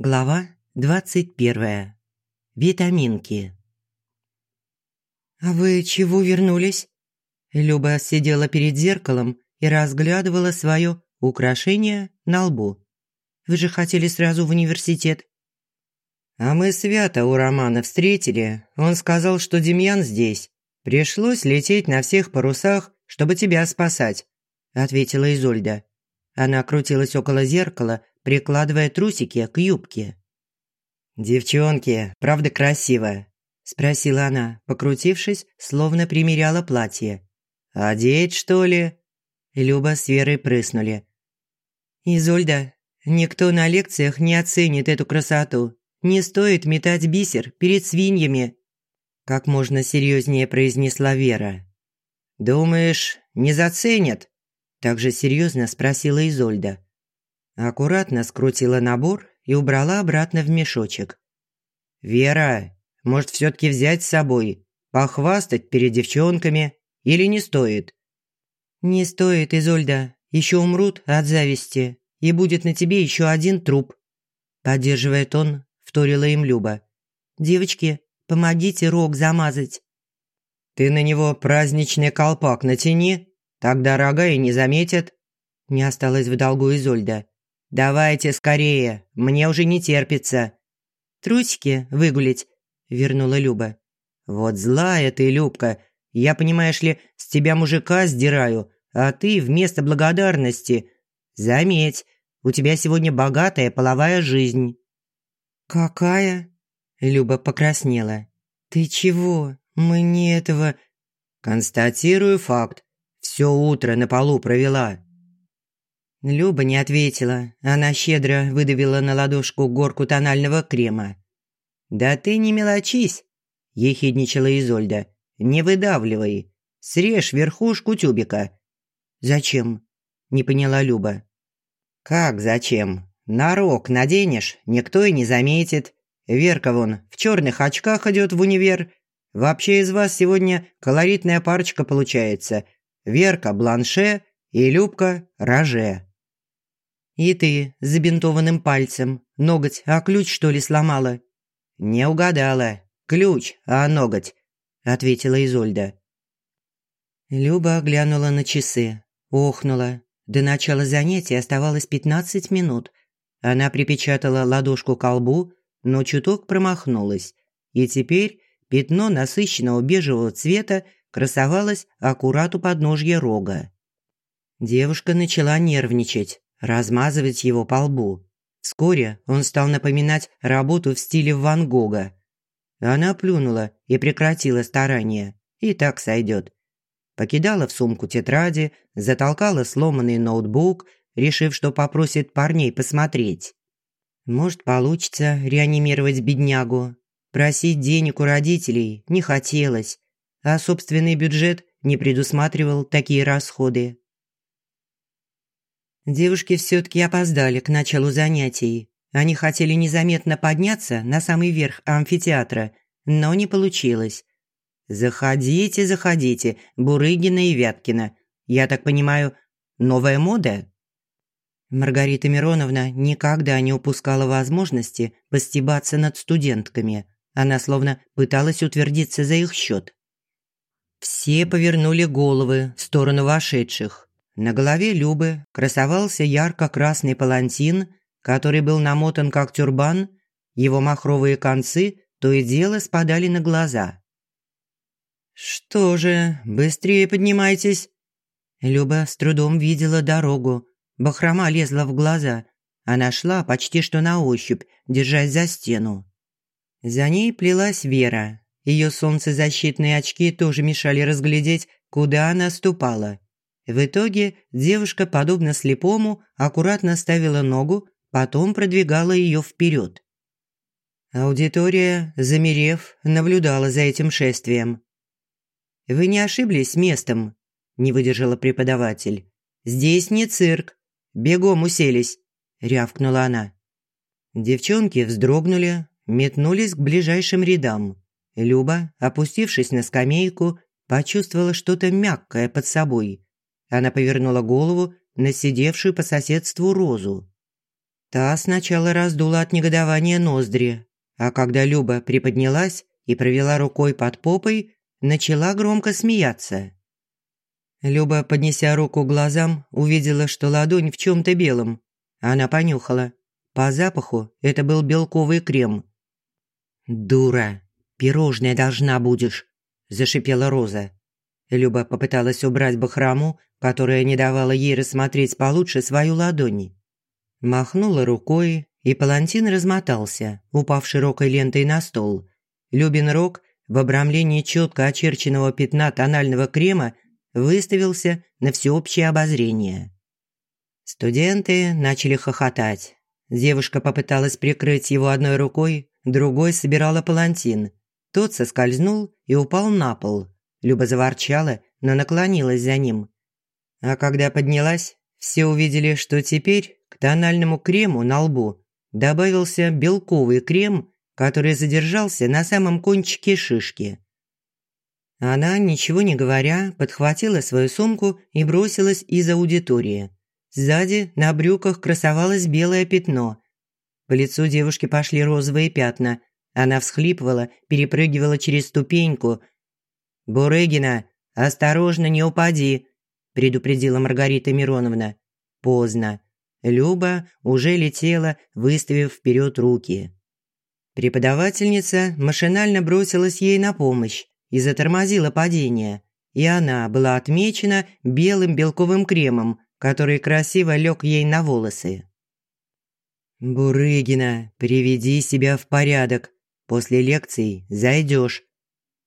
Глава 21. Витаминки. «А вы чего вернулись?» Люба сидела перед зеркалом и разглядывала свое украшение на лбу. «Вы же хотели сразу в университет». «А мы свято у Романа встретили. Он сказал, что Демьян здесь. Пришлось лететь на всех парусах, чтобы тебя спасать», – ответила Изольда. Она крутилась около зеркала, прикладывая трусики к юбке. «Девчонки, правда красиво?» – спросила она, покрутившись, словно примеряла платье. «Одеть, что ли?» Люба с Верой прыснули. «Изольда, никто на лекциях не оценит эту красоту. Не стоит метать бисер перед свиньями», – как можно серьезнее произнесла Вера. «Думаешь, не заценят?» – также серьезно спросила Изольда аккуратно скрутила набор и убрала обратно в мешочек. «Вера, может, все-таки взять с собой? Похвастать перед девчонками? Или не стоит?» «Не стоит, Изольда. Еще умрут от зависти. И будет на тебе еще один труп». Поддерживая тон, вторила им Люба. «Девочки, помогите рог замазать». «Ты на него праздничный колпак натяни, тогда рога и не заметят». Не осталось в долгу Изольда. «Давайте скорее, мне уже не терпится». «Трусики выгулить», – вернула Люба. «Вот злая ты, Любка. Я, понимаешь ли, с тебя мужика сдираю, а ты вместо благодарности. Заметь, у тебя сегодня богатая половая жизнь». «Какая?» – Люба покраснела. «Ты чего? Мы не этого...» «Констатирую факт. Все утро на полу провела. Люба не ответила. Она щедро выдавила на ладошку горку тонального крема. «Да ты не мелочись!» – ехидничала Изольда. «Не выдавливай. Срежь верхушку тюбика». «Зачем?» – не поняла Люба. «Как зачем? На рог наденешь, никто и не заметит. Верка вон в черных очках идет в универ. Вообще из вас сегодня колоритная парочка получается. Верка – бланше и Любка – роже». «И ты с забинтованным пальцем. Ноготь, а ключ, что ли, сломала?» «Не угадала. Ключ, а ноготь», – ответила Изольда. Люба оглянула на часы, охнула. До начала занятия оставалось пятнадцать минут. Она припечатала ладошку к колбу, но чуток промахнулась. И теперь пятно насыщенного бежевого цвета красовалось аккурат у подножья рога. Девушка начала нервничать размазывать его по лбу. Вскоре он стал напоминать работу в стиле Ван Гога. Она плюнула и прекратила старания. И так сойдет. Покидала в сумку тетради, затолкала сломанный ноутбук, решив, что попросит парней посмотреть. Может, получится реанимировать беднягу. Просить денег у родителей не хотелось, а собственный бюджет не предусматривал такие расходы. Девушки все-таки опоздали к началу занятий. Они хотели незаметно подняться на самый верх амфитеатра, но не получилось. «Заходите, заходите, Бурыгина и Вяткина. Я так понимаю, новая мода?» Маргарита Мироновна никогда не упускала возможности постебаться над студентками. Она словно пыталась утвердиться за их счет. Все повернули головы в сторону вошедших. На голове Любы красовался ярко-красный палантин, который был намотан как тюрбан, его махровые концы то и дело спадали на глаза. «Что же, быстрее поднимайтесь!» Люба с трудом видела дорогу. Бахрома лезла в глаза. Она шла почти что на ощупь, держась за стену. За ней плелась Вера. Ее солнцезащитные очки тоже мешали разглядеть, куда она ступала. В итоге девушка, подобно слепому, аккуратно ставила ногу, потом продвигала ее вперед. Аудитория, замерев, наблюдала за этим шествием. «Вы не ошиблись местом?» – не выдержала преподаватель. «Здесь не цирк. Бегом уселись», – рявкнула она. Девчонки вздрогнули, метнулись к ближайшим рядам. Люба, опустившись на скамейку, почувствовала что-то мягкое под собой – она повернула голову на сидевшую по соседству Розу. Та сначала раздула от негодования ноздри, а когда Люба приподнялась и провела рукой под попой, начала громко смеяться. Люба, поднеся руку к глазам, увидела, что ладонь в чем-то белом. Она понюхала. По запаху это был белковый крем. «Дура, пирожное должна будешь», – зашипела Роза. Люба попыталась убрать бахрому, которая не давала ей рассмотреть получше свою ладонь. Махнула рукой, и палантин размотался, упав широкой лентой на стол. Любин рог в обрамлении четко очерченного пятна тонального крема выставился на всеобщее обозрение. Студенты начали хохотать. Девушка попыталась прикрыть его одной рукой, другой собирала палантин. Тот соскользнул и упал на пол. Люба заворчала, но наклонилась за ним. А когда поднялась, все увидели, что теперь к тональному крему на лбу добавился белковый крем, который задержался на самом кончике шишки. Она, ничего не говоря, подхватила свою сумку и бросилась из аудитории. Сзади на брюках красовалось белое пятно. По лицу девушки пошли розовые пятна. Она всхлипывала, перепрыгивала через ступеньку. «Бурыгина, осторожно, не упади!» – предупредила Маргарита Мироновна. Поздно. Люба уже летела, выставив вперед руки. Преподавательница машинально бросилась ей на помощь и затормозила падение, и она была отмечена белым белковым кремом, который красиво лег ей на волосы. «Бурыгина, приведи себя в порядок. После лекций зайдешь»,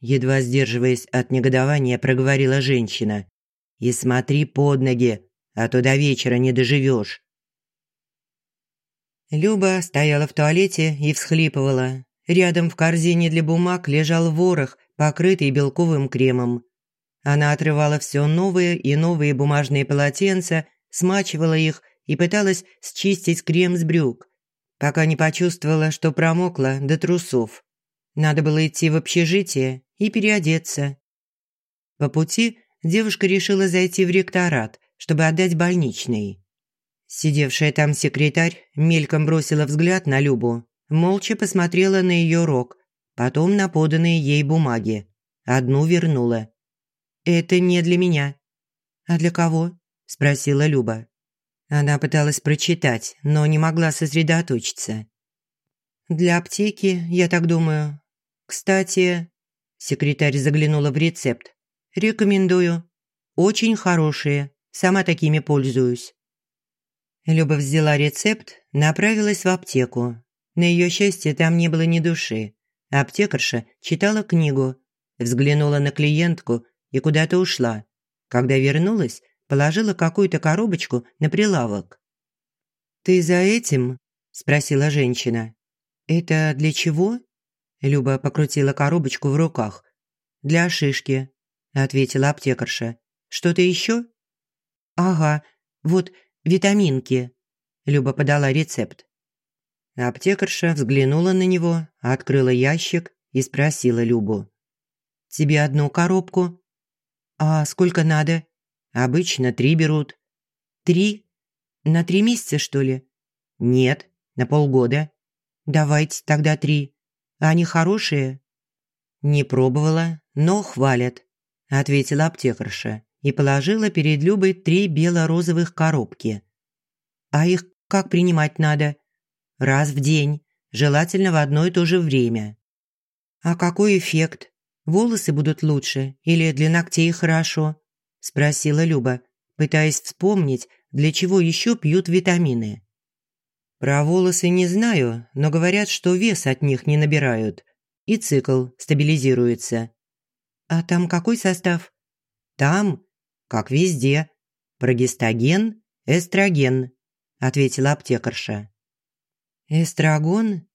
едва сдерживаясь от негодования, проговорила женщина. «И смотри под ноги, а то до вечера не доживешь». Люба стояла в туалете и всхлипывала. Рядом в корзине для бумаг лежал ворох, покрытый белковым кремом. Она отрывала все новые и новые бумажные полотенца, смачивала их и пыталась счистить крем с брюк, пока не почувствовала, что промокла до трусов. Надо было идти в общежитие и переодеться. По пути девушка решила зайти в ректорат, чтобы отдать больничный. Сидевшая там секретарь мельком бросила взгляд на Любу, молча посмотрела на ее рог, потом на поданные ей бумаги. Одну вернула. «Это не для меня». «А для кого?» – спросила Люба. Она пыталась прочитать, но не могла сосредоточиться. «Для аптеки, я так думаю. Кстати...» Секретарь заглянула в рецепт. «Рекомендую. Очень хорошие. Сама такими пользуюсь». Люба взяла рецепт, направилась в аптеку. На ее счастье там не было ни души. Аптекарша читала книгу, взглянула на клиентку и куда-то ушла. Когда вернулась, положила какую-то коробочку на прилавок. «Ты за этим?» – спросила женщина. «Это для чего?» Люба покрутила коробочку в руках. «Для шишки», – ответила аптекарша. «Что-то еще?» «Ага, вот витаминки». Люба подала рецепт. Аптекарша взглянула на него, открыла ящик и спросила Любу. «Тебе одну коробку?» «А сколько надо?» «Обычно три берут». «Три? На три месяца, что ли?» «Нет, на полгода». «Давайте тогда три. Они хорошие?» «Не пробовала, но хвалят», – ответила аптекарша и положила перед Любой три бело-розовых коробки. «А их как принимать надо?» «Раз в день, желательно в одно и то же время». «А какой эффект? Волосы будут лучше или для ногтей хорошо?» – спросила Люба, пытаясь вспомнить, для чего еще пьют витамины. «Про волосы не знаю, но говорят, что вес от них не набирают, и цикл стабилизируется». «А там какой состав?» «Там как везде. Прогестаген, эстроген», – ответила аптекарша. «Эстрагон?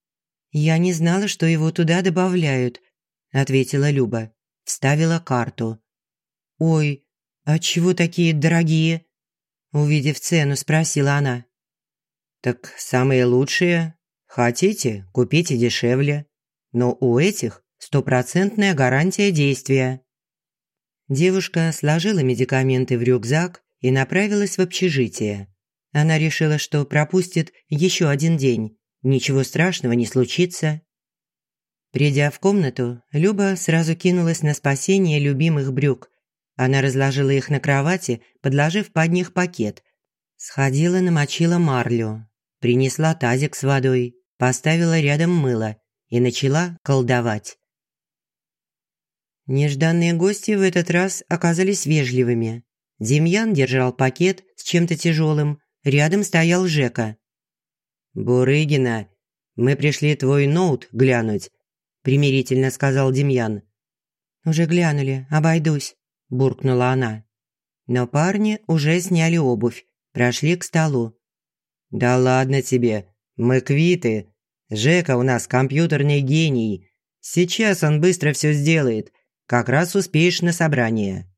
Я не знала, что его туда добавляют», – ответила Люба. Вставила карту. «Ой, а чего такие дорогие?» Увидев цену, спросила она. «Так самые лучшие. Хотите, купите дешевле. Но у этих стопроцентная гарантия действия». Девушка сложила медикаменты в рюкзак и направилась в общежитие. Она решила, что пропустит еще один день. Ничего страшного не случится. Придя в комнату, Люба сразу кинулась на спасение любимых брюк. Она разложила их на кровати, подложив под них пакет. Сходила, намочила марлю. Принесла тазик с водой, поставила рядом мыло и начала колдовать. Нежданные гости в этот раз оказались вежливыми. Демьян держал пакет с чем-то тяжелым, рядом стоял Жека. «Бурыгина, мы пришли твой ноут глянуть», – примирительно сказал Демьян. «Уже глянули, обойдусь», – буркнула она. Но парни уже сняли обувь, прошли к столу. «Да ладно тебе, мы квиты. Жека у нас компьютерный гений. Сейчас он быстро все сделает. Как раз успеешь на собрание».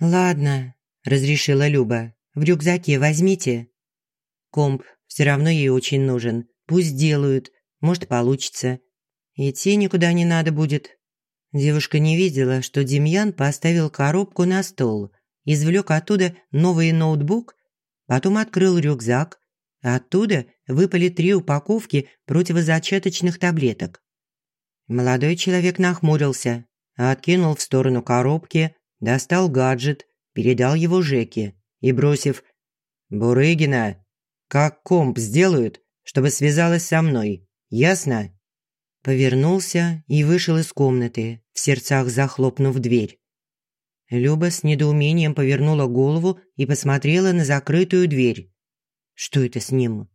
«Ладно», – разрешила Люба. «В рюкзаке возьмите». «Комп все равно ей очень нужен. Пусть делают. Может, получится. Идти никуда не надо будет». Девушка не видела, что Демьян поставил коробку на стол, извлек оттуда новый ноутбук, потом открыл рюкзак, оттуда выпали три упаковки противозачаточных таблеток. Молодой человек нахмурился, откинул в сторону коробки, достал гаджет, передал его Жеке и, бросив «Бурыгина, как комп сделают, чтобы связалась со мной, ясно?» Повернулся и вышел из комнаты, в сердцах захлопнув дверь. Люба с недоумением повернула голову и посмотрела на закрытую дверь. Что это с ним?